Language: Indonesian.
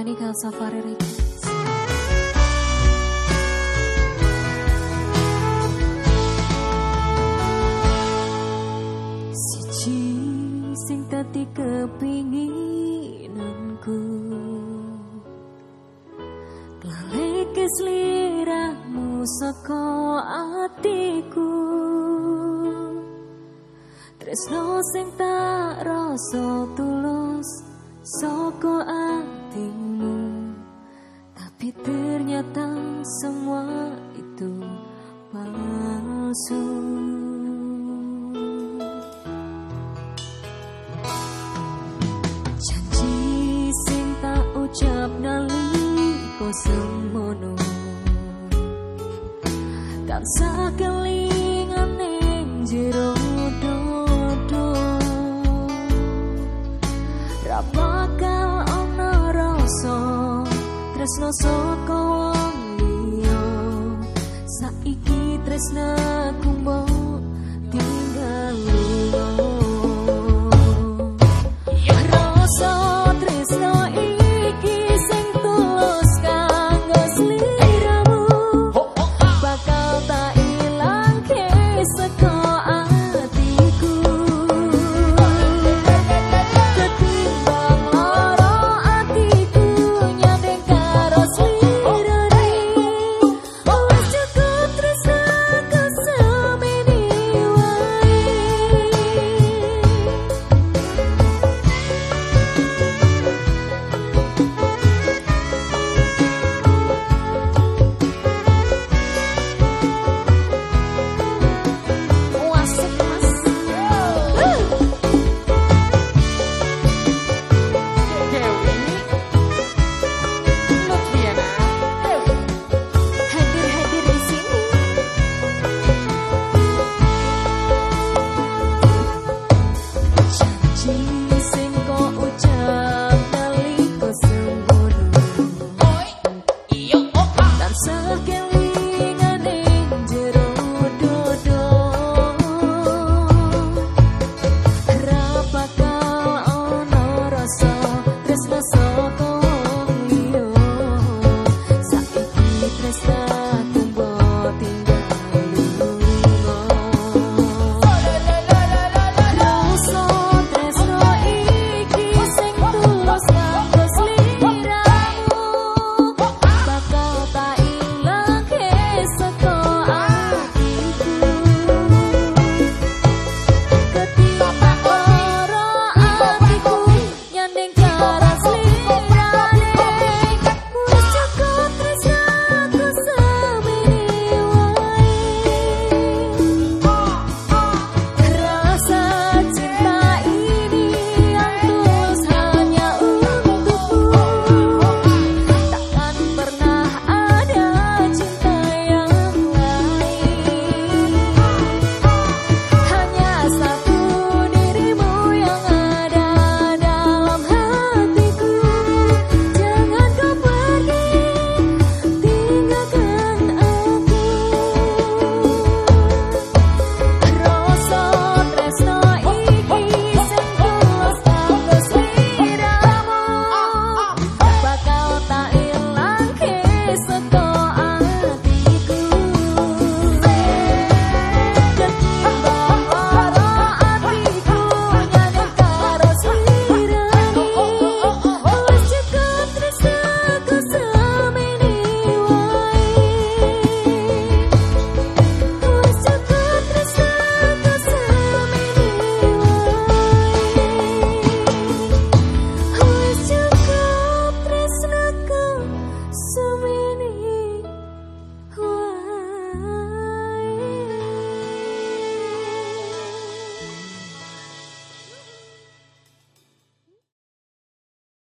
Michael Safari Records. Siji sing tadi kepinginanku. Kelekes liramu saka atiku. Tresno sing tak rasa tulus saka palsu Janji sing tak ucap nalika semono Tansah kelingan ning jero dodo Ra bakal ana rasa tresno saka wong liya. Saiki tresnaku mbok